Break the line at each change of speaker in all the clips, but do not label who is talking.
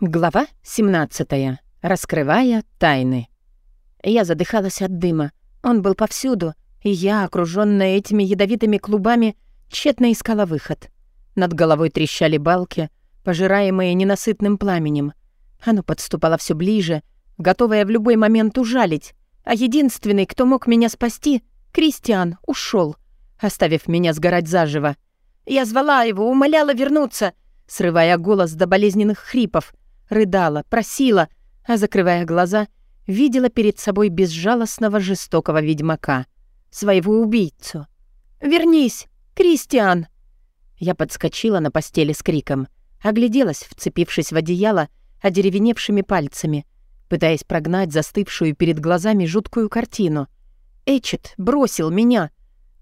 Глава 17. Раскрывая тайны. Я задыхалась от дыма. Он был повсюду, и я, окружённая этими ядовитыми клубами, тщетно искала выход. Над головой трещали балки, пожираемые ненасытным пламенем. Оно подступало всё ближе, готовое в любой момент ужалить, а единственный, кто мог меня спасти, Кристиан, ушёл, оставив меня сгорать заживо. Я звала его, умоляла вернуться, срывая голос до болезненных хрипов — рыдала, просила, а, закрывая глаза, видела перед собой безжалостного жестокого ведьмака, своего убийцу. «Вернись, Кристиан!» Я подскочила на постели с криком, огляделась, вцепившись в одеяло одеревеневшими пальцами, пытаясь прогнать застывшую перед глазами жуткую картину. Эчет бросил меня,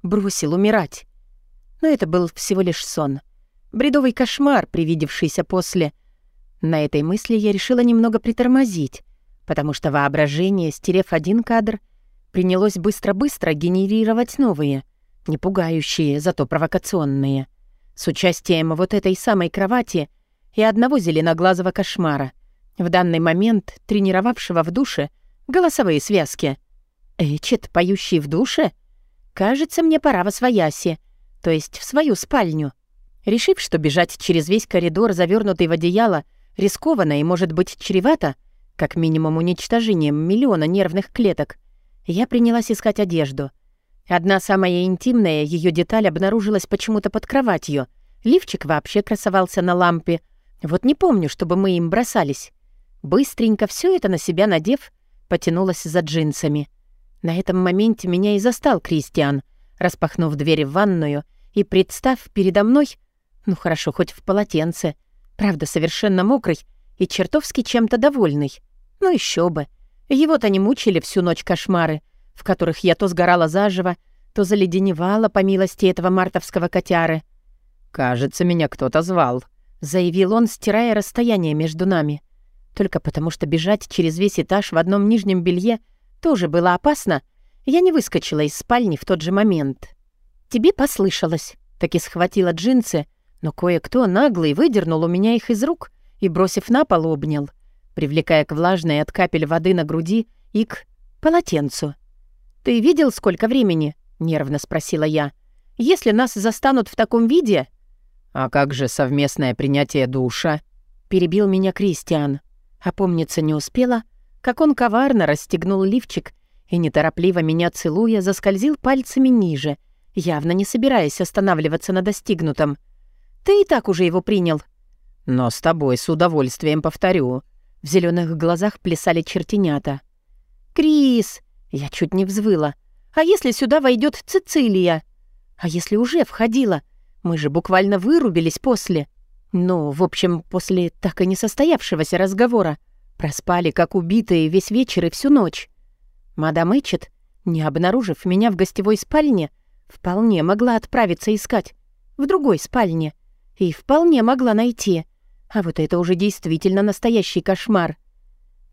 бросил умирать. Но это был всего лишь сон. Бредовый кошмар, привидевшийся после — на этой мысли я решила немного притормозить, потому что воображение, стерев один кадр, принялось быстро-быстро генерировать новые, не пугающие, зато провокационные, с участием вот этой самой кровати и одного зеленоглазого кошмара, в данный момент тренировавшего в душе голосовые связки. Эчет, поющий в душе? Кажется, мне пора во свояси, то есть в свою спальню. Решив, что бежать через весь коридор, завернутый в одеяло, рискованно и, может быть, чревато, как минимум уничтожением миллиона нервных клеток, я принялась искать одежду. Одна самая интимная ее деталь обнаружилась почему-то под кроватью. Лифчик вообще красовался на лампе. Вот не помню, чтобы мы им бросались. Быстренько все это на себя надев, потянулась за джинсами. На этом моменте меня и застал Кристиан, распахнув дверь в ванную и представ передо мной, ну хорошо, хоть в полотенце — Правда, совершенно мокрый и чертовски чем-то довольный. Ну еще бы. Его-то не мучили всю ночь кошмары, в которых я то сгорала заживо, то заледеневала по милости этого мартовского котяры.
«Кажется, меня кто-то звал», —
заявил он, стирая расстояние между нами. Только потому, что бежать через весь этаж в одном нижнем белье тоже было опасно, я не выскочила из спальни в тот же момент. «Тебе послышалось», — таки схватила джинсы, но кое-кто наглый выдернул у меня их из рук и, бросив на пол, обнял, привлекая к влажной от капель воды на груди и к полотенцу. «Ты видел, сколько времени?» — нервно спросила я. «Если нас застанут в таком виде...»
«А как же совместное принятие душа?»
— перебил меня Кристиан. Опомниться не успела, как он коварно расстегнул лифчик и, неторопливо меня целуя, заскользил пальцами ниже, явно не собираясь останавливаться на достигнутом — ты и так уже его принял».
«Но с тобой с удовольствием повторю».
В зеленых глазах плясали чертенята. «Крис!» Я чуть не взвыла. «А если сюда войдет Цицилия? А если уже входила? Мы же буквально вырубились после. Ну, в общем, после так и не состоявшегося разговора. Проспали, как убитые, весь вечер и всю ночь. Мадам Эчет, не обнаружив меня в гостевой спальне, вполне могла отправиться искать. В другой спальне. И вполне могла найти. А вот это уже действительно настоящий кошмар.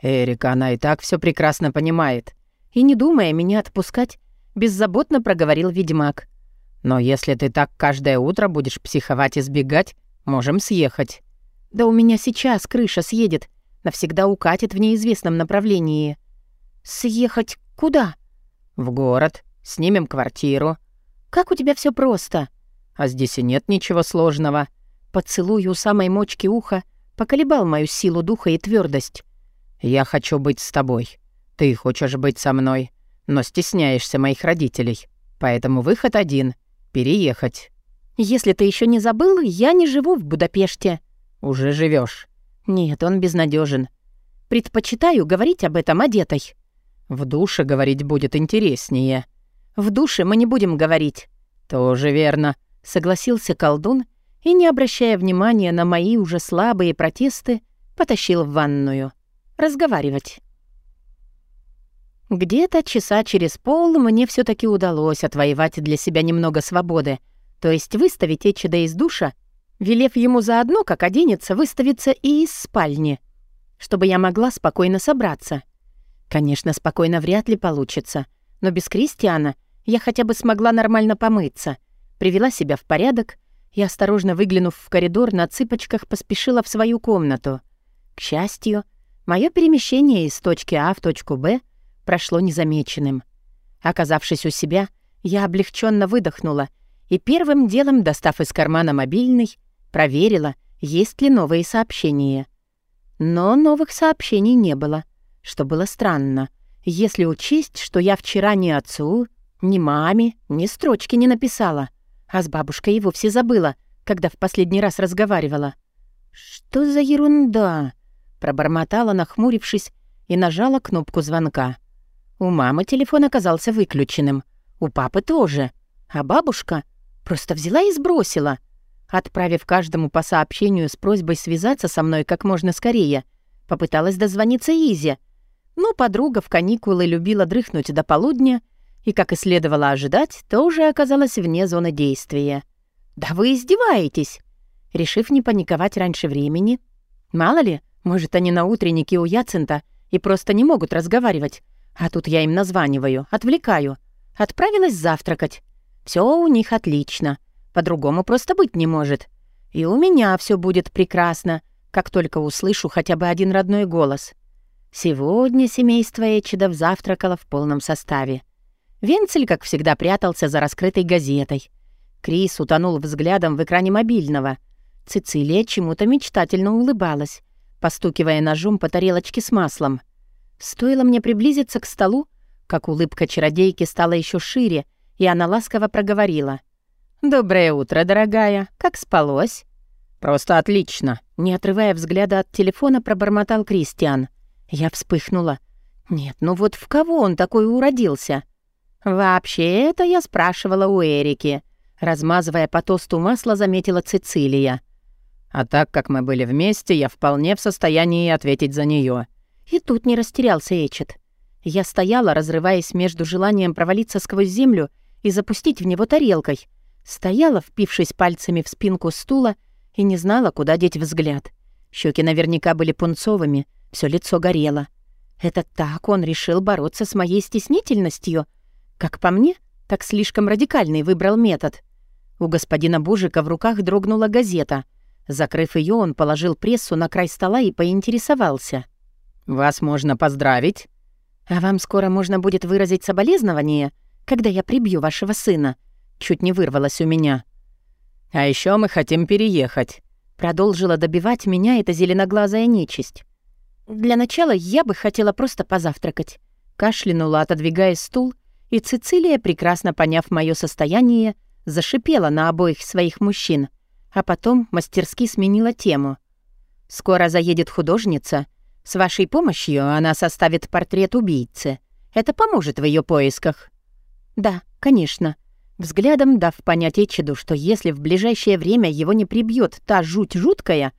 Эрика, она и так все прекрасно понимает.
И не думая меня отпускать, беззаботно проговорил ведьмак.
Но если ты так каждое утро будешь психовать и сбегать, можем съехать.
Да у меня сейчас крыша съедет, навсегда укатит в неизвестном направлении. Съехать куда?
В город. Снимем квартиру.
Как у тебя все просто.
А здесь и нет ничего сложного.
Поцелуй у самой мочки уха поколебал мою силу духа и твердость.
«Я хочу быть с тобой. Ты хочешь быть со мной, но стесняешься моих родителей. Поэтому выход один — переехать».
«Если ты еще не забыл, я не живу в Будапеште».
«Уже живешь.
«Нет, он безнадежен. Предпочитаю говорить об этом одетой».
«В душе говорить будет интереснее».
«В душе мы не будем говорить».
«Тоже верно
согласился колдун и, не обращая внимания на мои уже слабые протесты, потащил в ванную. Разговаривать. Где-то часа через пол мне все таки удалось отвоевать для себя немного свободы, то есть выставить Эчеда из душа, велев ему заодно, как оденется, выставиться и из спальни, чтобы я могла спокойно собраться. Конечно, спокойно вряд ли получится, но без Кристиана я хотя бы смогла нормально помыться — привела себя в порядок и, осторожно выглянув в коридор, на цыпочках поспешила в свою комнату. К счастью, мое перемещение из точки А в точку Б прошло незамеченным. Оказавшись у себя, я облегченно выдохнула и первым делом, достав из кармана мобильный, проверила, есть ли новые сообщения. Но новых сообщений не было, что было странно, если учесть, что я вчера ни отцу, ни маме, ни строчки не написала, а с бабушкой и вовсе забыла, когда в последний раз разговаривала. «Что за ерунда?» — пробормотала, нахмурившись, и нажала кнопку звонка. У мамы телефон оказался выключенным, у папы тоже, а бабушка просто взяла и сбросила, отправив каждому по сообщению с просьбой связаться со мной как можно скорее. Попыталась дозвониться Изе, но подруга в каникулы любила дрыхнуть до полудня и, как и следовало ожидать, тоже оказалась вне зоны действия. «Да вы издеваетесь!» Решив не паниковать раньше времени, мало ли, может, они на утреннике у Яцента и просто не могут разговаривать, а тут я им названиваю, отвлекаю. Отправилась завтракать. Все у них отлично. По-другому просто быть не может. И у меня все будет прекрасно, как только услышу хотя бы один родной голос. Сегодня семейство Эчидов завтракало в полном составе. Венцель, как всегда, прятался за раскрытой газетой. Крис утонул взглядом в экране мобильного. Цицилия чему-то мечтательно улыбалась, постукивая ножом по тарелочке с маслом. Стоило мне приблизиться к столу, как улыбка чародейки стала еще шире, и она ласково проговорила. «Доброе утро, дорогая. Как спалось?» «Просто отлично», — не отрывая взгляда от телефона, пробормотал Кристиан. Я вспыхнула. «Нет, ну вот в кого он такой уродился?» «Вообще, это я спрашивала у Эрики», — размазывая по тосту масло, заметила Цицилия.
«А так как мы были вместе, я вполне в состоянии ответить за нее.
И тут не растерялся Эчет. Я стояла, разрываясь между желанием провалиться сквозь землю и запустить в него тарелкой. Стояла, впившись пальцами в спинку стула, и не знала, куда деть взгляд. Щеки наверняка были пунцовыми, все лицо горело. Это так он решил бороться с моей стеснительностью. Как по мне, так слишком радикальный выбрал метод. У господина Бужика в руках дрогнула газета. Закрыв ее, он положил прессу на край стола и поинтересовался.
«Вас можно поздравить?»
«А вам скоро можно будет выразить соболезнование, когда я прибью вашего сына?» Чуть не вырвалось у меня.
«А еще мы хотим переехать», —
продолжила добивать меня эта зеленоглазая нечисть. «Для начала я бы хотела просто позавтракать», — кашлянула, отодвигая стул, и Цицилия, прекрасно поняв мое состояние, зашипела на обоих своих мужчин, а потом мастерски сменила тему. «Скоро заедет художница. С вашей помощью она составит портрет убийцы. Это поможет в ее поисках». «Да, конечно», взглядом дав понять Эчиду, что если в ближайшее время его не прибьет та жуть жуткая,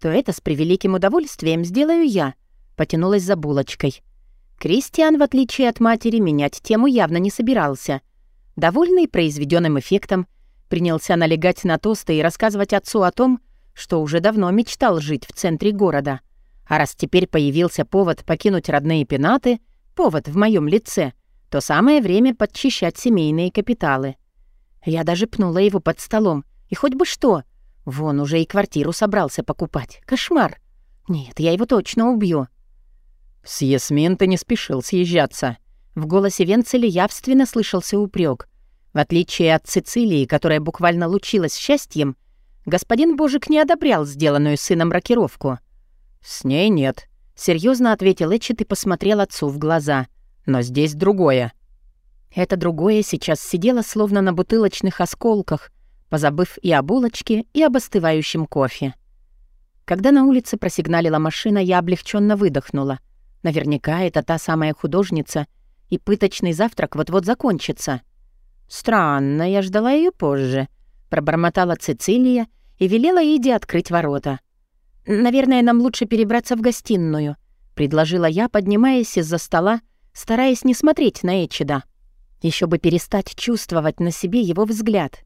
то это с превеликим удовольствием сделаю я. Потянулась за булочкой. Кристиан, в отличие от матери, менять тему явно не собирался. Довольный произведенным эффектом, принялся налегать на тосты и рассказывать отцу о том, что уже давно мечтал жить в центре города. А раз теперь появился повод покинуть родные пенаты, повод в моем лице, то самое время подчищать семейные капиталы. Я даже пнула его под столом. И хоть бы что. Вон уже и квартиру собрался покупать. Кошмар. Нет, я его точно убью.
С ты не спешил съезжаться.
В голосе Венцеля явственно слышался упрек. В отличие от Цицилии, которая буквально лучилась счастьем, господин Божик не одобрял сделанную сыном рокировку.
«С ней нет», — серьезно ответил Эчет и посмотрел отцу в глаза. «Но здесь другое.
Это другое сейчас сидело словно на бутылочных осколках, позабыв и о булочке, и об остывающем кофе. Когда на улице просигналила машина, я облегченно выдохнула. Наверняка это та самая художница, и пыточный завтрак вот-вот закончится. «Странно, я ждала ее позже», — пробормотала Цицилия и велела Иде открыть ворота. «Наверное, нам лучше перебраться в гостиную», — предложила я, поднимаясь из-за стола, стараясь не смотреть на Эчида. Еще бы перестать чувствовать на себе его взгляд.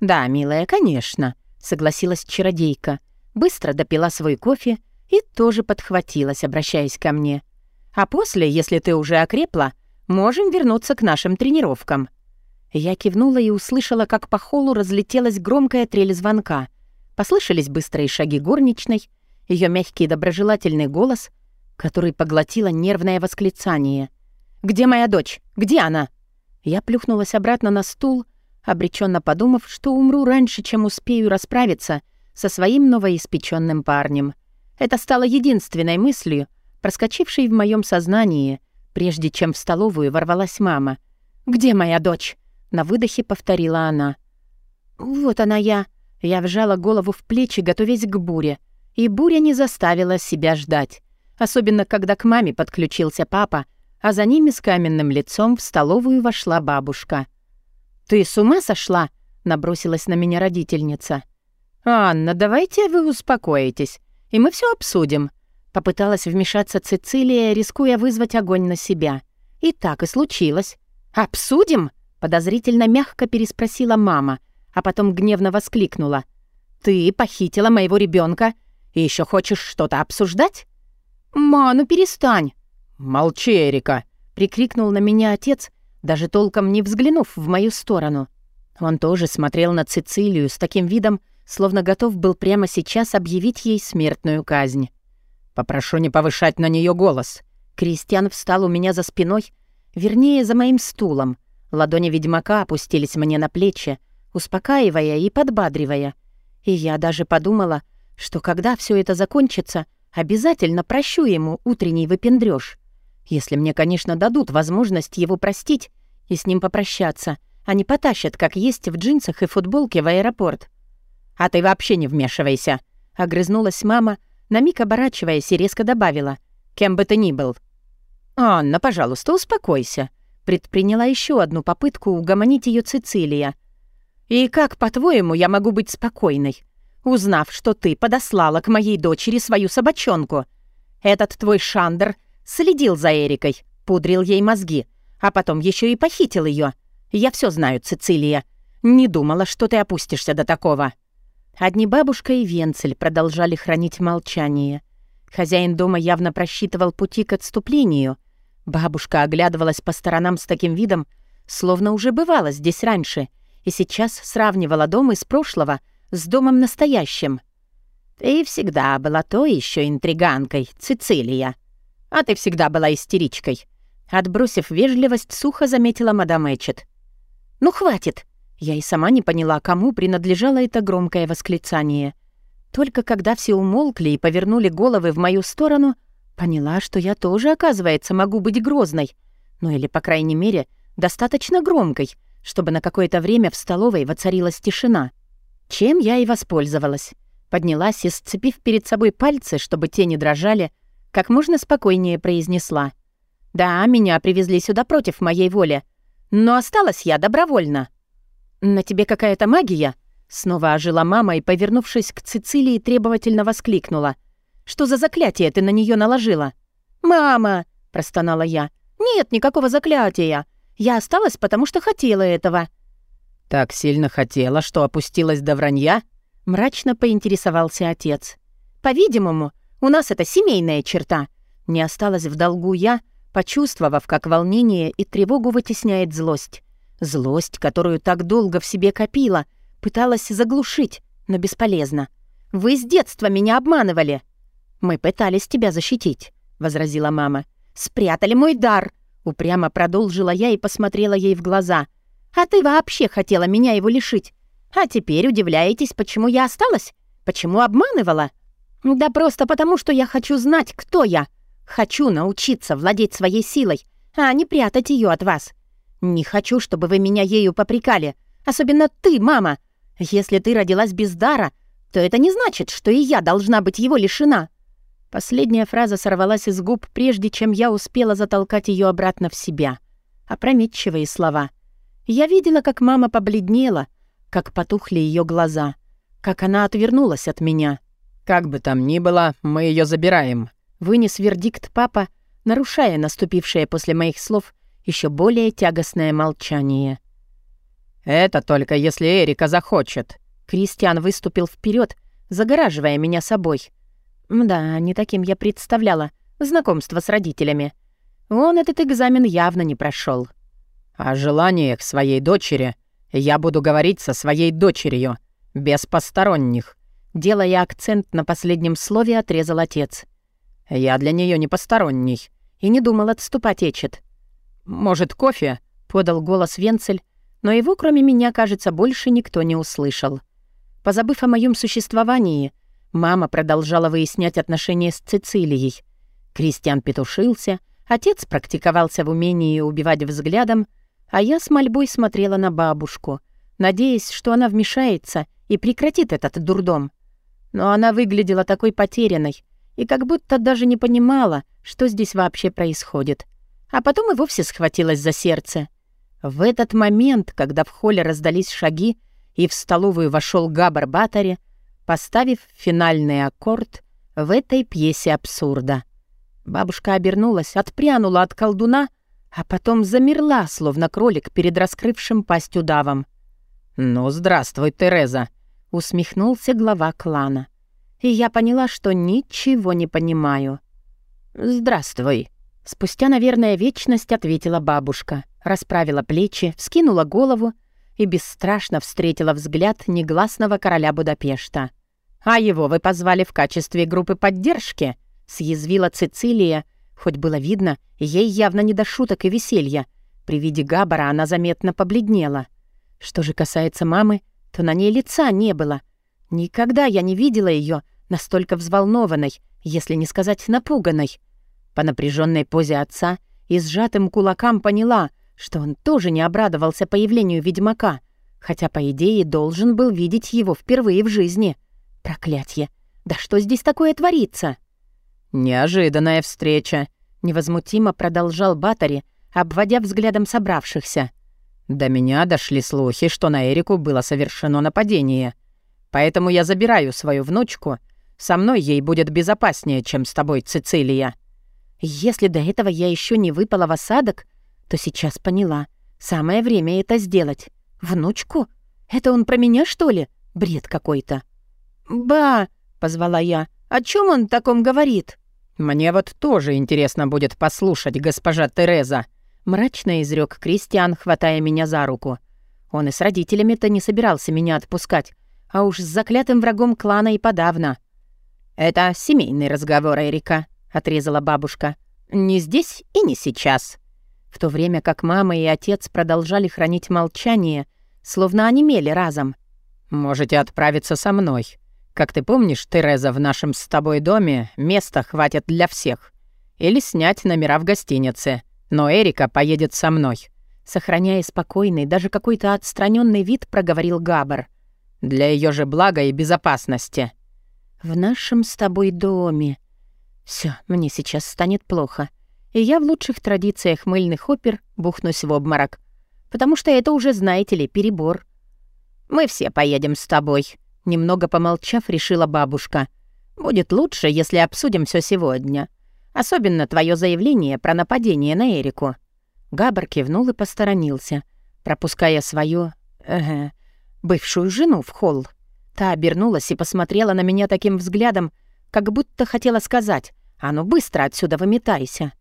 «Да, милая, конечно», — согласилась чародейка. Быстро допила свой кофе и тоже подхватилась, обращаясь ко мне. «А после, если ты уже окрепла, можем вернуться к нашим тренировкам». Я кивнула и услышала, как по холлу разлетелась громкая трель звонка. Послышались быстрые шаги горничной, ее мягкий доброжелательный голос, который поглотило нервное восклицание. «Где моя дочь? Где она?» Я плюхнулась обратно на стул, обреченно подумав, что умру раньше, чем успею расправиться со своим новоиспеченным парнем. Это стало единственной мыслью, проскочившей в моем сознании, прежде чем в столовую ворвалась мама. «Где моя дочь?» — на выдохе повторила она. «Вот она я». Я вжала голову в плечи, готовясь к буре. И буря не заставила себя ждать. Особенно, когда к маме подключился папа, а за ними с каменным лицом в столовую вошла бабушка. «Ты с ума сошла?» — набросилась на меня родительница. «Анна, давайте вы успокоитесь, и мы все обсудим», — попыталась вмешаться Цицилия, рискуя вызвать огонь на себя. И так и случилось. «Обсудим?» — подозрительно мягко переспросила мама, а потом гневно воскликнула. «Ты похитила моего ребенка и еще хочешь что-то обсуждать?» «Ма, ну перестань!»
«Молчи, Эрика!» — прикрикнул на меня отец, даже толком не взглянув в мою сторону. Он тоже смотрел на Цицилию с таким видом, словно готов был прямо сейчас объявить ей смертную казнь. «Попрошу не повышать на нее голос». Кристиан встал у меня за спиной, вернее, за моим стулом. Ладони ведьмака опустились мне на плечи, успокаивая и подбадривая. И я даже подумала, что когда все это закончится, обязательно прощу ему утренний выпендрёж. Если мне, конечно, дадут возможность его простить и с ним попрощаться, а не потащат, как есть в джинсах и футболке в аэропорт. «А ты вообще не вмешивайся», — огрызнулась мама, на миг оборачиваясь и резко добавила, «кем бы ты ни был». «Анна, пожалуйста, успокойся», — предприняла еще одну попытку угомонить ее Цицилия. «И как, по-твоему, я могу быть спокойной? узнав, что ты подослала к моей дочери свою собачонку. Этот твой Шандер следил за Эрикой, пудрил ей мозги, а потом еще и похитил ее. Я все знаю, Цицилия. Не думала, что ты опустишься до такого». Одни бабушка и Венцель продолжали хранить молчание. Хозяин дома явно просчитывал пути к отступлению. Бабушка оглядывалась по сторонам с таким видом, словно уже бывала здесь раньше, и сейчас сравнивала дом из прошлого — с домом настоящим. Ты всегда была той еще интриганкой, Цицилия. А ты всегда была истеричкой. Отбросив вежливость, сухо заметила мадам Эчет. «Ну, хватит!» Я и сама не поняла, кому принадлежало это громкое восклицание. Только когда все умолкли и повернули головы в мою сторону, поняла, что я тоже, оказывается, могу быть грозной. Ну или, по крайней мере, достаточно громкой, чтобы на какое-то время в столовой воцарилась тишина. Чем я и воспользовалась. Поднялась и, сцепив перед собой пальцы, чтобы те не дрожали, как можно спокойнее произнесла. «Да, меня привезли сюда против моей воли, но осталась я добровольно». «На тебе какая-то магия?» Снова ожила мама и, повернувшись к Цицилии, требовательно воскликнула. «Что за заклятие ты на нее наложила?» «Мама!» — простонала я. «Нет никакого заклятия. Я осталась, потому что хотела этого». «Так сильно хотела, что опустилась до вранья?» — мрачно поинтересовался отец.
«По-видимому, у нас это семейная черта. Не осталось в долгу я, почувствовав, как волнение и тревогу вытесняет злость. Злость, которую так долго в себе копила, пыталась заглушить, но бесполезно. Вы с детства меня обманывали». «Мы пытались тебя защитить», — возразила мама. «Спрятали мой дар», — упрямо продолжила я и посмотрела ей в глаза — а ты вообще хотела меня его лишить. А теперь удивляетесь, почему я осталась? Почему обманывала? Да просто потому, что я хочу знать, кто я. Хочу научиться владеть своей силой, а не прятать ее от вас. Не хочу, чтобы вы меня ею попрекали. Особенно ты, мама. Если ты родилась без дара, то это не значит, что и я должна быть его лишена». Последняя фраза сорвалась из губ, прежде чем я успела затолкать ее обратно в себя. Опрометчивые слова. Я видела, как мама побледнела, как потухли ее глаза, как она отвернулась от меня.
«Как бы там ни было, мы ее забираем», —
вынес вердикт папа, нарушая наступившее после моих слов еще более тягостное молчание.
«Это только если Эрика захочет».
Кристиан выступил вперед, загораживая меня собой. Да, не таким я представляла знакомство с родителями. Он этот экзамен явно не прошел.
О желаниях своей дочери я буду говорить со своей дочерью, без посторонних», Делая акцент на последнем слове, отрезал отец. «Я для нее не посторонний». И не думал отступать Эчет. «Может, кофе?» — подал голос Венцель, но его, кроме меня, кажется, больше никто не услышал. Позабыв о моем существовании, мама продолжала выяснять отношения с Цицилией. Кристиан петушился, отец практиковался в умении убивать взглядом, а я с мольбой смотрела на бабушку, надеясь, что она вмешается и прекратит этот дурдом. Но она выглядела такой потерянной и как будто даже не понимала, что здесь вообще происходит. А потом и вовсе схватилась за сердце. В этот момент, когда в холле раздались шаги, и в столовую вошел Габар Батари, поставив финальный аккорд в этой пьесе абсурда. Бабушка обернулась, отпрянула от колдуна, а потом замерла, словно кролик перед раскрывшим пасть удавом. «Ну, здравствуй, Тереза!» — усмехнулся глава клана. И я поняла, что ничего не понимаю. «Здравствуй!» Спустя, наверное, вечность ответила бабушка, расправила плечи, вскинула голову и бесстрашно встретила взгляд негласного короля Будапешта. «А его вы позвали в качестве группы поддержки?» — съязвила Цицилия, хоть было видно, ей явно не до шуток и веселья. При виде Габара она заметно побледнела — что же касается мамы, то на ней лица не было. Никогда я не видела ее настолько взволнованной, если не сказать напуганной. По напряженной позе отца и сжатым кулакам поняла, что он тоже не обрадовался появлению ведьмака, хотя, по идее, должен был видеть его впервые в жизни. Проклятье! Да что здесь такое творится? «Неожиданная встреча», — невозмутимо продолжал Батари, обводя взглядом собравшихся. До меня дошли слухи, что на Эрику было совершено нападение. Поэтому я забираю свою внучку. Со мной ей будет безопаснее, чем с тобой, Цицилия. Если до этого я еще не выпала в осадок, то сейчас поняла. Самое время это сделать. Внучку? Это он про меня, что ли? Бред какой-то. «Ба!» — позвала я. «О чем он таком говорит?» «Мне вот тоже интересно будет послушать, госпожа Тереза», Мрачно изрек Кристиан, хватая меня за руку. Он и с родителями-то не собирался меня отпускать, а уж с заклятым врагом клана и подавно. «Это семейный разговор, Эрика», — отрезала бабушка. «Не здесь и не сейчас». В то время как мама и отец продолжали хранить молчание, словно онемели разом. «Можете отправиться со мной. Как ты помнишь, Тереза, в нашем с тобой доме места хватит для всех. Или снять номера в гостинице. Но Эрика поедет со мной. Сохраняя спокойный, даже какой-то отстраненный вид, проговорил Габар. Для ее же блага и безопасности. В нашем с тобой доме. Все, мне сейчас станет плохо. И я в лучших традициях мыльных опер бухнусь в обморок. Потому что это уже, знаете ли, перебор. Мы все поедем с тобой. Немного помолчав, решила бабушка. Будет лучше, если обсудим все сегодня. Особенно твое заявление про нападение на Эрику». Габар кивнул и посторонился, пропуская свою... Э, бывшую жену в холл. Та обернулась и посмотрела на меня таким взглядом, как будто хотела сказать «А ну быстро отсюда выметайся».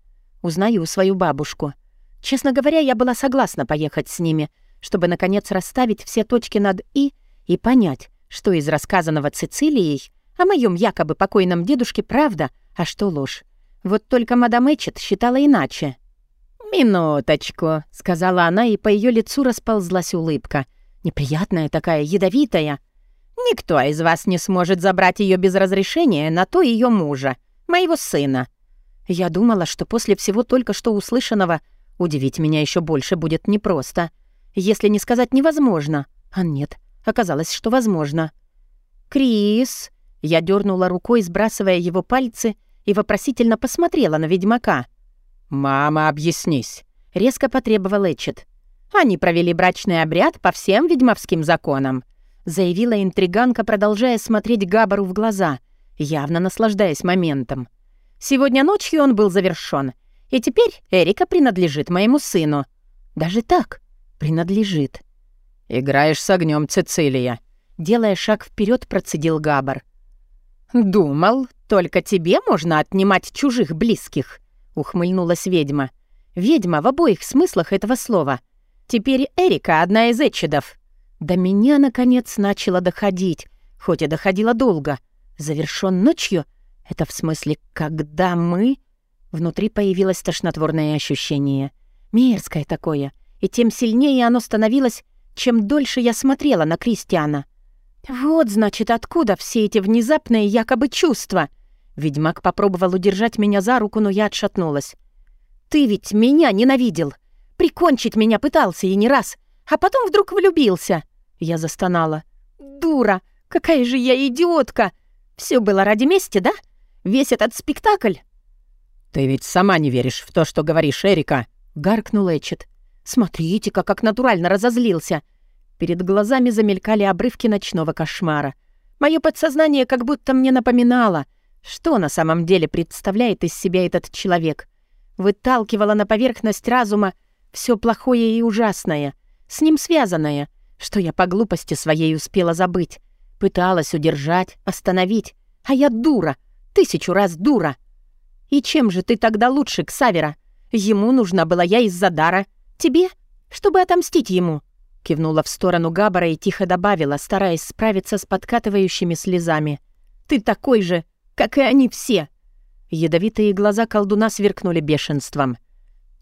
Узнаю свою бабушку. Честно говоря, я была согласна поехать с ними, чтобы, наконец, расставить все точки над «и» и понять, что из рассказанного Цицилией о моем якобы покойном дедушке правда, а что ложь. Вот только мадам Эчет считала иначе. «Минуточку», — сказала она, и по ее лицу расползлась улыбка. Неприятная такая, ядовитая. «Никто из вас не сможет забрать ее без разрешения на то ее мужа, моего сына». Я думала, что после всего только что услышанного удивить меня еще больше будет непросто. Если не сказать невозможно. А нет, оказалось, что возможно. «Крис!» Я дернула рукой, сбрасывая его пальцы — и вопросительно посмотрела на ведьмака. «Мама, объяснись», — резко потребовал Эчет. «Они провели брачный обряд по всем ведьмовским законам», — заявила интриганка, продолжая смотреть Габару в глаза, явно наслаждаясь моментом. «Сегодня ночью он был завершён, и теперь Эрика принадлежит моему сыну. Даже так, принадлежит». «Играешь с огнем, Цицилия», — делая шаг вперед, процедил Габар. «Думал, только тебе можно отнимать чужих близких», — ухмыльнулась ведьма. «Ведьма в обоих смыслах этого слова. Теперь Эрика одна из Эчидов». До меня, наконец, начало доходить,
хоть и доходило долго. Завершён ночью? Это в смысле, когда мы... Внутри появилось тошнотворное ощущение. Мерзкое такое. И тем сильнее оно становилось, чем дольше я смотрела на Кристиана. Вот, значит, откуда все эти внезапные якобы чувства. Ведьмак попробовал удержать меня за руку, но я отшатнулась. «Ты ведь меня ненавидел. Прикончить меня пытался и не раз. А потом вдруг влюбился». Я застонала. «Дура! Какая же я идиотка! Все было ради мести, да? Весь этот спектакль?»
«Ты ведь сама не веришь в то, что говоришь, Эрика!» — гаркнул Эчет.
«Смотрите-ка, как натурально разозлился!» Перед глазами замелькали обрывки ночного кошмара. Мое подсознание как будто мне напоминало, что на самом деле представляет из себя этот человек. Выталкивало на поверхность разума все плохое и ужасное, с ним связанное, что я по глупости своей успела забыть. Пыталась удержать, остановить. А я дура, тысячу раз дура. И чем же ты тогда лучше, Ксавера? Ему нужна была я из-за дара. Тебе? Чтобы отомстить ему. Кивнула в сторону Габара и тихо добавила, стараясь справиться с подкатывающими слезами. «Ты такой же, как и они все!» Ядовитые глаза колдуна сверкнули бешенством.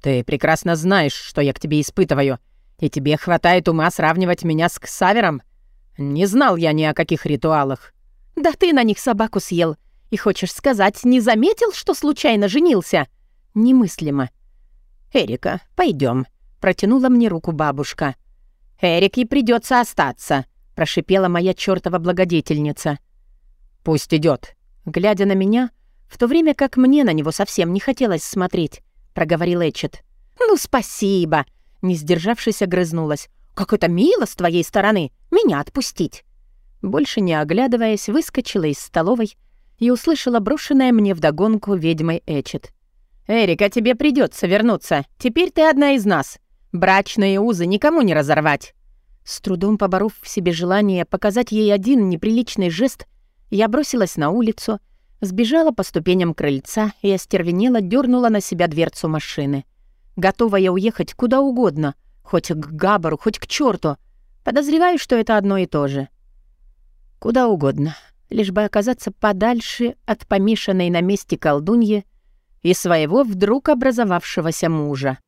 «Ты прекрасно знаешь, что я к тебе испытываю, и тебе хватает ума сравнивать меня с Ксавером? Не знал я ни о каких ритуалах».
«Да ты на них собаку съел. И хочешь сказать, не заметил, что случайно женился?» «Немыслимо». «Эрика, пойдем, протянула мне руку бабушка. «Эрике придется остаться», — прошипела моя чёртова благодетельница.
«Пусть идет.
Глядя на меня, в то время как мне на него совсем не хотелось смотреть, проговорил Эчет. «Ну, спасибо!» — не сдержавшись, огрызнулась. «Как это мило с твоей стороны! Меня отпустить!» Больше не оглядываясь, выскочила из столовой и услышала брошенное мне вдогонку ведьмой Эчет. «Эрика, тебе придется вернуться. Теперь ты одна из нас. Брачные узы никому не разорвать». С трудом поборов в себе желание показать ей один неприличный жест, я бросилась на улицу, сбежала по ступеням крыльца и остервенела дернула на себя дверцу машины. Готовая уехать куда угодно, хоть к Габару, хоть к черту. Подозреваю, что это одно и то же. Куда угодно, лишь бы оказаться подальше от помешанной на месте колдуньи и своего вдруг образовавшегося мужа.